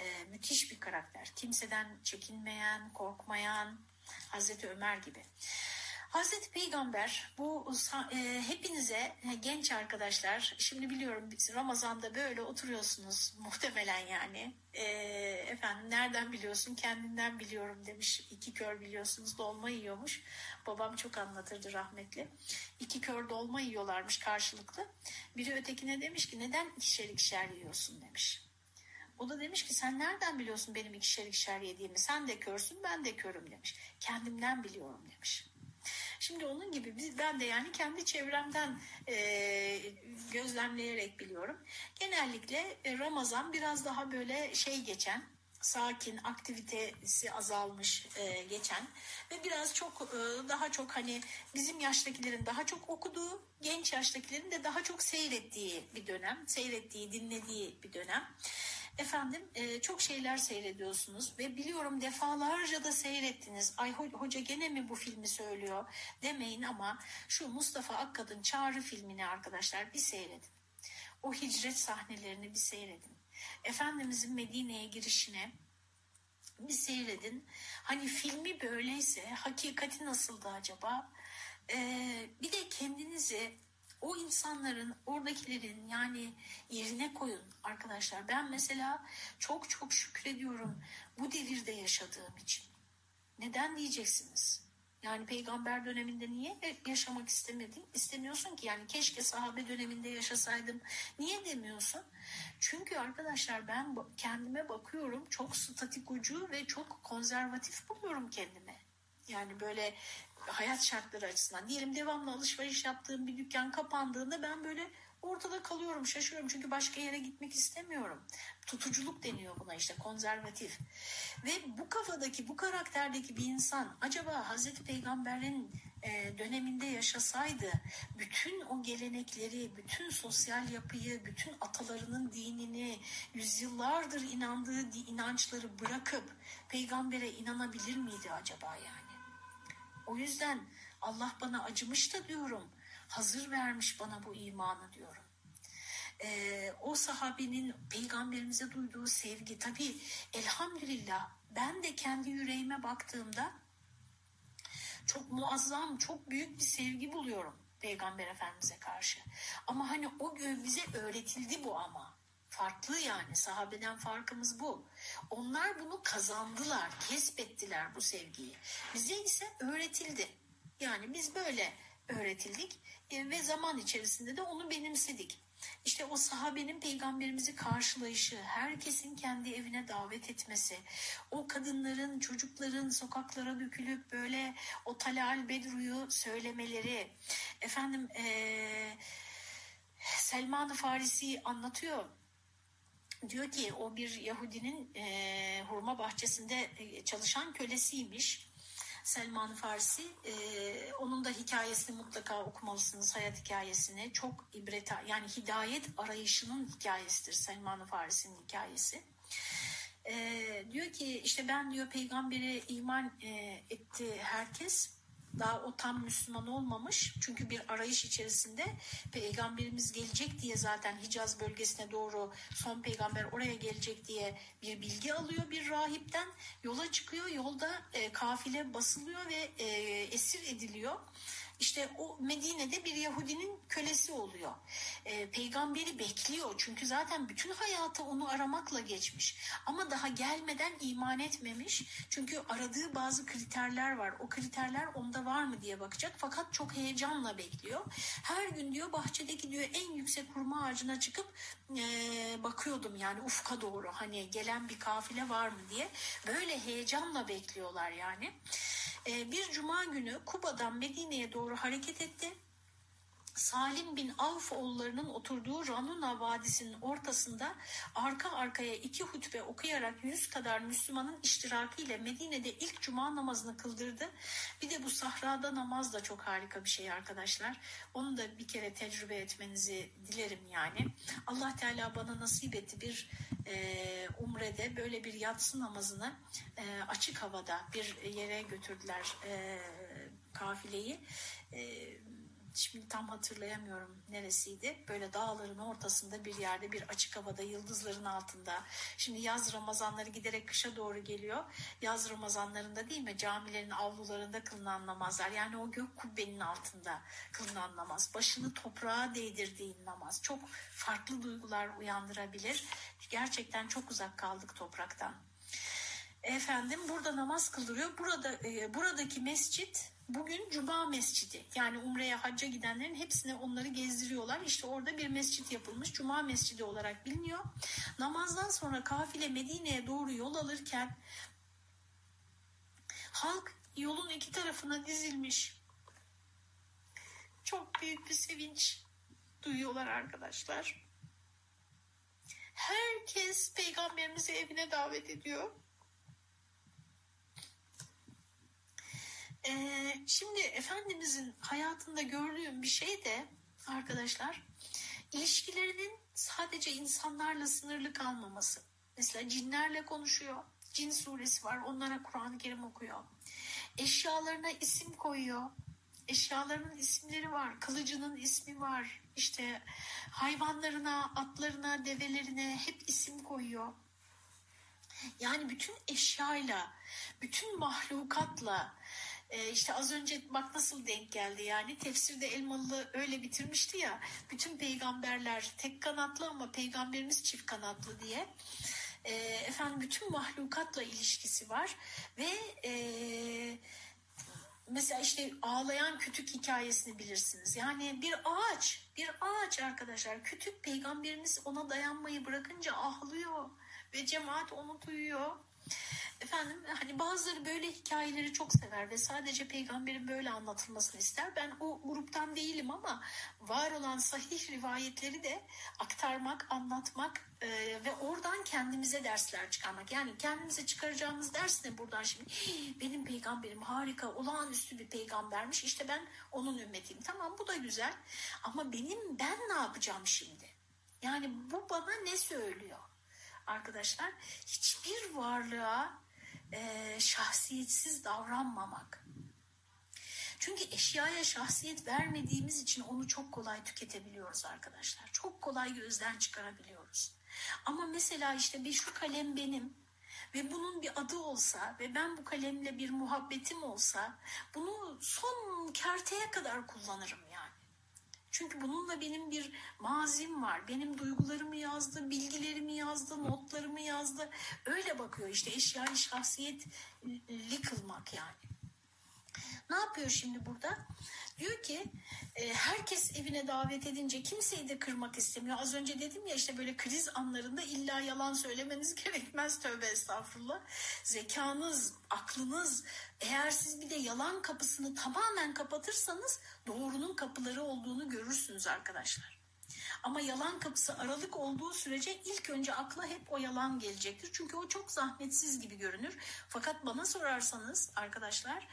e, müthiş bir karakter. Kimseden çekinmeyen, korkmayan Hazreti Ömer gibi. Hazreti Peygamber bu e, hepinize e, genç arkadaşlar şimdi biliyorum biz Ramazan'da böyle oturuyorsunuz *laughs* muhtemelen yani. E, efendim nereden biliyorsun? Kendinden biliyorum demiş. İki kör biliyorsunuz dolma yiyormuş. Babam çok anlatırdı rahmetli. İki kör dolma yiyorlarmış karşılıklı. Biri ötekine demiş ki neden ikişer ikişer yiyorsun? demiş o da demiş ki sen nereden biliyorsun benim ikişer ikişer yediğimi? Sen de körsün ben de körüm demiş. Kendimden biliyorum demiş. Şimdi onun gibi biz, ben de yani kendi çevremden e, gözlemleyerek biliyorum. Genellikle e, Ramazan biraz daha böyle şey geçen, sakin, aktivitesi azalmış e, geçen ve biraz çok e, daha çok hani bizim yaştakilerin daha çok okuduğu, genç yaştakilerin de daha çok seyrettiği bir dönem, seyrettiği, dinlediği bir dönem. Efendim e, çok şeyler seyrediyorsunuz ve biliyorum defalarca da seyrettiniz. Ay hoca gene mi bu filmi söylüyor demeyin ama şu Mustafa Akkad'ın Çağrı filmini arkadaşlar bir seyredin. O hicret sahnelerini bir seyredin. Efendimizin Medine'ye girişine bir seyredin. Hani filmi böyleyse hakikati nasıldı acaba? Ee, bir de kendinizi o insanların oradakilerin yani yerine koyun arkadaşlar. Ben mesela çok çok şükrediyorum bu devirde yaşadığım için. Neden diyeceksiniz? Yani peygamber döneminde niye yaşamak istemedin? İstemiyorsun ki yani keşke sahabe döneminde yaşasaydım. Niye demiyorsun? Çünkü arkadaşlar ben kendime bakıyorum çok statik ucu ve çok konservatif buluyorum kendime. Yani böyle hayat şartları açısından diyelim devamlı alışveriş yaptığım bir dükkan kapandığında ben böyle ortada kalıyorum şaşıyorum çünkü başka yere gitmek istemiyorum. Tutuculuk deniyor buna işte konservatif. Ve bu kafadaki bu karakterdeki bir insan acaba Hazreti Peygamber'in e, döneminde yaşasaydı bütün o gelenekleri, bütün sosyal yapıyı, bütün atalarının dinini, yüzyıllardır inandığı inançları bırakıp peygambere inanabilir miydi acaba yani? O yüzden Allah bana acımış da diyorum. Hazır vermiş bana bu imanı diyorum. Ee, o sahabenin peygamberimize duyduğu sevgi tabi elhamdülillah ben de kendi yüreğime baktığımda çok muazzam, çok büyük bir sevgi buluyorum Peygamber Efendimiz'e karşı. Ama hani o gün bize öğretildi bu ama. Farklı yani sahabeden farkımız bu. Onlar bunu kazandılar, kesbettiler bu sevgiyi. Bize ise öğretildi. Yani biz böyle öğretildik e, ve zaman içerisinde de onu benimsedik. İşte o sahabenin peygamberimizi karşılayışı, herkesin kendi evine davet etmesi, o kadınların, çocukların sokaklara dökülüp böyle o Talal Bedru'yu söylemeleri, efendim ee, Selman-ı Farisi anlatıyor diyor ki o bir Yahudinin e, hurma bahçesinde e, çalışan kölesiymiş. Selman Farsi. E, onun da hikayesini mutlaka okumalısınız hayat hikayesini. Çok ibret yani hidayet arayışının hikayesidir Selman Farsi'nin hikayesi. E, diyor ki işte ben diyor peygambere iman e, etti herkes daha o tam Müslüman olmamış. Çünkü bir arayış içerisinde peygamberimiz gelecek diye zaten Hicaz bölgesine doğru son peygamber oraya gelecek diye bir bilgi alıyor bir rahipten. Yola çıkıyor. Yolda e, kafile basılıyor ve e, esir ediliyor. İşte o Medine'de bir Yahudinin kölesi oluyor. E, peygamberi bekliyor çünkü zaten bütün hayatı onu aramakla geçmiş. Ama daha gelmeden iman etmemiş. Çünkü aradığı bazı kriterler var. O kriterler onda var mı diye bakacak. Fakat çok heyecanla bekliyor. Her gün diyor bahçedeki diyor en yüksek hurma ağacına çıkıp e, bakıyordum yani ufka doğru hani gelen bir kafile var mı diye. Böyle heyecanla bekliyorlar yani. E, bir cuma günü Kuba'dan Medine'ye doğru hareket etti. Salim bin Avf oğullarının oturduğu Ranuna Vadisi'nin ortasında arka arkaya iki hutbe okuyarak yüz kadar Müslümanın iştirakiyle Medine'de ilk cuma namazını kıldırdı. Bir de bu sahrada namaz da çok harika bir şey arkadaşlar. Onu da bir kere tecrübe etmenizi dilerim yani. Allah Teala bana nasip etti bir e, umrede böyle bir yatsı namazını e, açık havada bir yere götürdüler e, kafileyi. E, şimdi tam hatırlayamıyorum neresiydi. Böyle dağların ortasında bir yerde bir açık havada yıldızların altında. Şimdi yaz Ramazanları giderek kışa doğru geliyor. Yaz Ramazanlarında değil mi camilerin avlularında kılınan namazlar. Yani o gök kubbenin altında kılınan namaz. Başını toprağa değdirdiğin namaz. Çok farklı duygular uyandırabilir. Gerçekten çok uzak kaldık topraktan. Efendim burada namaz kıldırıyor. Burada e, buradaki mescit bugün Cuma Mescidi. Yani Umre'ye hacca gidenlerin hepsine onları gezdiriyorlar. İşte orada bir mescit yapılmış. Cuma Mescidi olarak biliniyor. Namazdan sonra kafile Medine'ye doğru yol alırken halk yolun iki tarafına dizilmiş. Çok büyük bir sevinç duyuyorlar arkadaşlar. Herkes peygamberimizi evine davet ediyor. Ee, şimdi Efendimizin hayatında gördüğüm bir şey de arkadaşlar ilişkilerinin sadece insanlarla sınırlı kalmaması. Mesela cinlerle konuşuyor. Cin suresi var. Onlara Kur'an-ı Kerim okuyor. Eşyalarına isim koyuyor. Eşyalarının isimleri var. Kılıcının ismi var. İşte hayvanlarına, atlarına, develerine hep isim koyuyor. Yani bütün eşyayla, bütün mahlukatla, ee, işte az önce bak nasıl denk geldi yani tefsirde Elmalı öyle bitirmişti ya bütün peygamberler tek kanatlı ama peygamberimiz çift kanatlı diye e, efendim bütün mahlukatla ilişkisi var ve e, mesela işte ağlayan kütük hikayesini bilirsiniz. Yani bir ağaç, bir ağaç arkadaşlar. Kütük peygamberimiz ona dayanmayı bırakınca ağlıyor ve cemaat onu duyuyor. Efendim hani bazıları böyle hikayeleri çok sever ve sadece peygamberin böyle anlatılmasını ister. Ben o gruptan değilim ama var olan sahih rivayetleri de aktarmak, anlatmak e, ve oradan kendimize dersler çıkarmak. Yani kendimize çıkaracağımız ders ne buradan şimdi? Benim peygamberim harika, olağanüstü bir peygambermiş. İşte ben onun ümmetiyim. Tamam bu da güzel ama benim ben ne yapacağım şimdi? Yani bu bana ne söylüyor? Arkadaşlar hiçbir varlığa e, şahsiyetsiz davranmamak. Çünkü eşyaya şahsiyet vermediğimiz için onu çok kolay tüketebiliyoruz arkadaşlar. Çok kolay gözden çıkarabiliyoruz. Ama mesela işte bir şu kalem benim ve bunun bir adı olsa ve ben bu kalemle bir muhabbetim olsa bunu son kerteye kadar kullanırım. Çünkü bununla benim bir mazim var. Benim duygularımı yazdı, bilgilerimi yazdı, notlarımı yazdı. Öyle bakıyor işte eşyayı şahsiyetli kılmak yani. Ne yapıyor şimdi burada? Diyor ki e, herkes evine davet edince kimseyi de kırmak istemiyor. Az önce dedim ya işte böyle kriz anlarında illa yalan söylemeniz *laughs* gerekmez tövbe estağfurullah. Zekanız, aklınız eğer siz bir de yalan kapısını tamamen kapatırsanız doğrunun kapıları olduğunu görürsünüz arkadaşlar. Ama yalan kapısı aralık olduğu sürece ilk önce akla hep o yalan gelecektir. Çünkü o çok zahmetsiz gibi görünür. Fakat bana sorarsanız arkadaşlar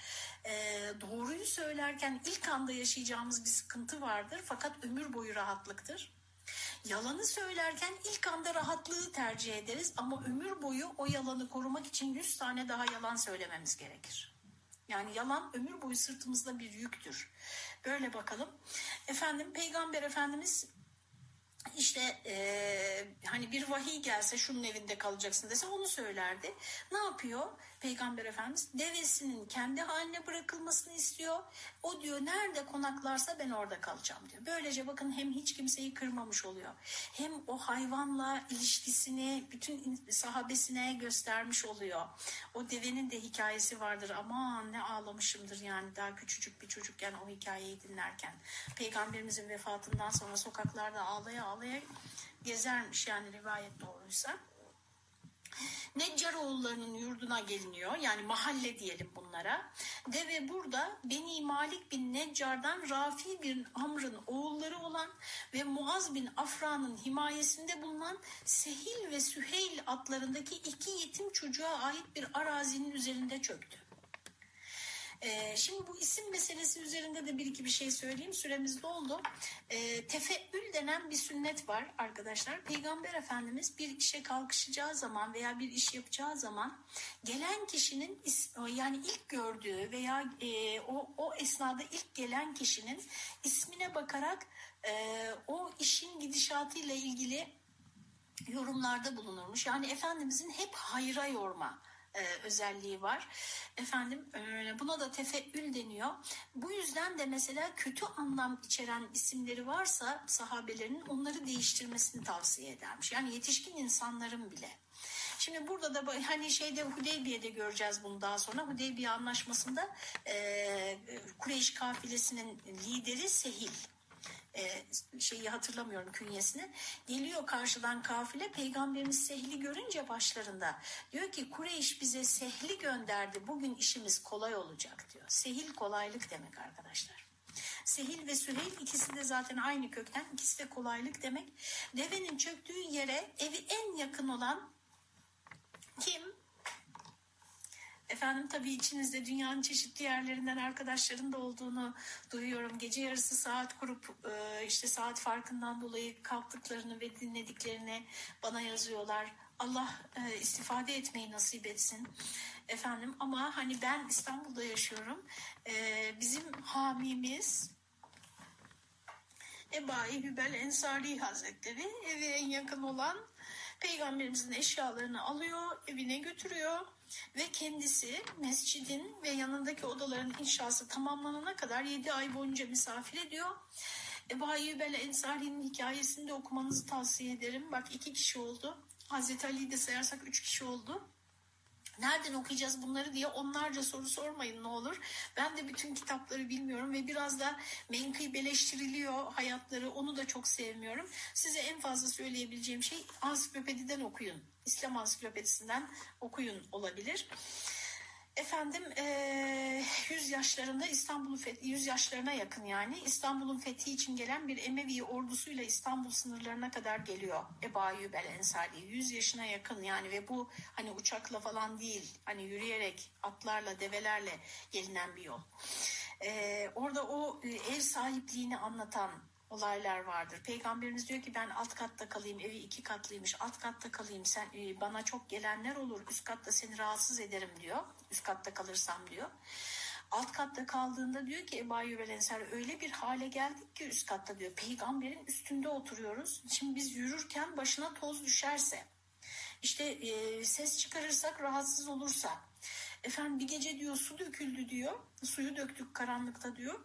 e, doğruyu söylerken ilk anda yaşayacağımız bir sıkıntı vardır. Fakat ömür boyu rahatlıktır. Yalanı söylerken ilk anda rahatlığı tercih ederiz ama ömür boyu o yalanı korumak için 100 tane daha yalan söylememiz gerekir. Yani yalan ömür boyu sırtımızda bir yüktür. Böyle bakalım. Efendim Peygamber Efendimiz işte e, hani bir vahiy gelse şunun evinde kalacaksın dese onu söylerdi. Ne yapıyor? Peygamber Efendimiz devesinin kendi haline bırakılmasını istiyor. O diyor nerede konaklarsa ben orada kalacağım diyor. Böylece bakın hem hiç kimseyi kırmamış oluyor. Hem o hayvanla ilişkisini bütün sahabesine göstermiş oluyor. O devenin de hikayesi vardır. Aman ne ağlamışımdır yani daha küçücük bir çocukken o hikayeyi dinlerken. Peygamberimizin vefatından sonra sokaklarda ağlaya ağlaya gezermiş yani rivayet doğruysa. Neccaroğullarının yurduna geliniyor. Yani mahalle diyelim bunlara. Deve burada Beni Malik bin Neccar'dan Rafi bin Amr'ın oğulları olan ve Muaz bin Afra'nın himayesinde bulunan Sehil ve Süheyl adlarındaki iki yetim çocuğa ait bir arazinin üzerinde çöktü. Ee, şimdi bu isim meselesi üzerinde de bir iki bir şey söyleyeyim. Süremiz doldu. Ee, tefeül denen bir sünnet var arkadaşlar. Peygamber Efendimiz bir işe kalkışacağı zaman veya bir iş yapacağı zaman gelen kişinin yani ilk gördüğü veya e, o, o esnada ilk gelen kişinin ismine bakarak e, o işin gidişatıyla ilgili yorumlarda bulunurmuş. Yani Efendimizin hep hayra yorma e, özelliği var. Efendim e, buna da tefeül deniyor. Bu yüzden de mesela kötü anlam içeren isimleri varsa sahabelerin onları değiştirmesini tavsiye edermiş. Yani yetişkin insanların bile. Şimdi burada da hani şeyde Hudeybiye'de göreceğiz bunu daha sonra. Hudeybiye anlaşmasında e, Kureyş kafilesinin lideri Sehil e, şeyi hatırlamıyorum künyesini. Geliyor karşıdan kafile peygamberimiz Sehli görünce başlarında diyor ki Kureyş bize Sehli gönderdi bugün işimiz kolay olacak diyor. Sehil kolaylık demek arkadaşlar. Sehil ve Süheyl ikisi de zaten aynı kökten ikisi de kolaylık demek. Devenin çöktüğü yere evi en yakın olan kim? Efendim tabii içinizde dünyanın çeşitli yerlerinden arkadaşların da olduğunu duyuyorum. Gece yarısı saat kurup e, işte saat farkından dolayı kalktıklarını ve dinlediklerini bana yazıyorlar. Allah e, istifade etmeyi nasip etsin. Efendim ama hani ben İstanbul'da yaşıyorum. E, bizim hamimiz Ebai Hübel Ensari Hazretleri evi en yakın olan peygamberimizin eşyalarını alıyor, evine götürüyor ve kendisi mescidin ve yanındaki odaların inşası tamamlanana kadar 7 ay boyunca misafir ediyor. Ebu Ayyub el Ensari'nin hikayesini de okumanızı tavsiye ederim. Bak iki kişi oldu. Hazreti Ali'yi de sayarsak üç kişi oldu. Nereden okuyacağız bunları diye onlarca soru sormayın ne olur. Ben de bütün kitapları bilmiyorum ve biraz da menkıbeleştiriliyor hayatları onu da çok sevmiyorum. Size en fazla söyleyebileceğim şey ansiklopediden okuyun. İslam ansiklopedisinden okuyun olabilir. Efendim e, 100 yaşlarında İstanbul'un fethi 100 yaşlarına yakın yani İstanbul'un fethi için gelen bir Emevi ordusuyla İstanbul sınırlarına kadar geliyor Ebu Ayyub el Ensari 100 yaşına yakın yani ve bu hani uçakla falan değil hani yürüyerek atlarla develerle gelinen bir yol. E, orada o e, ev sahipliğini anlatan olaylar vardır. Peygamberimiz diyor ki ben alt katta kalayım evi iki katlıymış alt katta kalayım sen e, bana çok gelenler olur üst katta seni rahatsız ederim diyor üst katta kalırsam diyor. Alt katta kaldığında diyor ki Ebu Ayyub Ensar öyle bir hale geldik ki üst katta diyor peygamberin üstünde oturuyoruz. Şimdi biz yürürken başına toz düşerse işte e, ses çıkarırsak rahatsız olursa efendim bir gece diyor su döküldü diyor suyu döktük karanlıkta diyor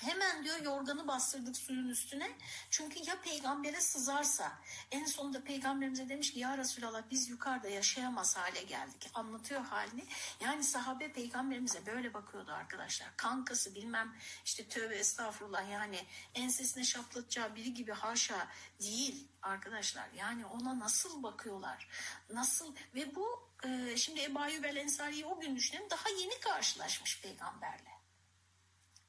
Hemen diyor yorganı bastırdık suyun üstüne. Çünkü ya peygambere sızarsa en sonunda peygamberimize demiş ki ya Resulallah biz yukarıda yaşayamaz hale geldik. Anlatıyor halini. Yani sahabe peygamberimize böyle bakıyordu arkadaşlar. Kankası bilmem işte tövbe estağfurullah yani ensesine şaplatacağı biri gibi haşa değil arkadaşlar. Yani ona nasıl bakıyorlar? Nasıl ve bu e, şimdi Ebu Ayyub el Ensari'yi o gün düşünelim daha yeni karşılaşmış peygamberle.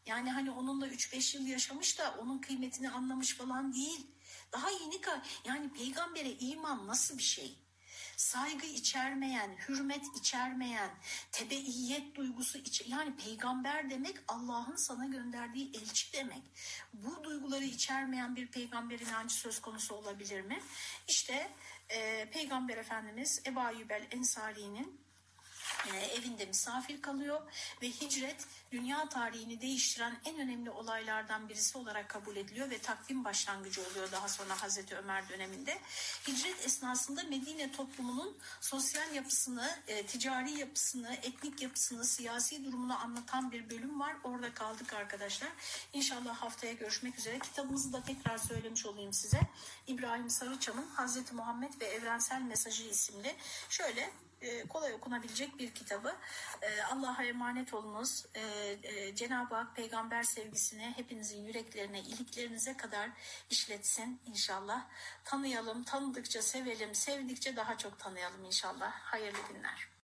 Yani hani onunla 3-5 yıl yaşamış da onun kıymetini anlamış falan değil. Daha yeni yani peygambere iman nasıl bir şey? Saygı içermeyen, hürmet içermeyen, tebeiyet duygusu iç yani peygamber demek Allah'ın sana gönderdiği elçi demek. Bu duyguları içermeyen bir peygamber inancı söz konusu olabilir mi? İşte e, Peygamber Efendimiz Ebu Ayyub Ensari'nin evinde misafir kalıyor ve hicret dünya tarihini değiştiren en önemli olaylardan birisi olarak kabul ediliyor ve takvim başlangıcı oluyor daha sonra Hazreti Ömer döneminde. Hicret esnasında Medine toplumunun sosyal yapısını, e, ticari yapısını, etnik yapısını, siyasi durumunu anlatan bir bölüm var. Orada kaldık arkadaşlar. İnşallah haftaya görüşmek üzere. Kitabımızı da tekrar söylemiş olayım size. İbrahim Sarıçam'ın Hazreti Muhammed ve Evrensel Mesajı isimli şöyle kolay okunabilecek bir kitabı. E, Allah'a emanet olunuz. E, e, Cenab-ı Hak peygamber sevgisini hepinizin yüreklerine, iliklerinize kadar işletsin inşallah. Tanıyalım, tanıdıkça sevelim, sevdikçe daha çok tanıyalım inşallah. Hayırlı günler.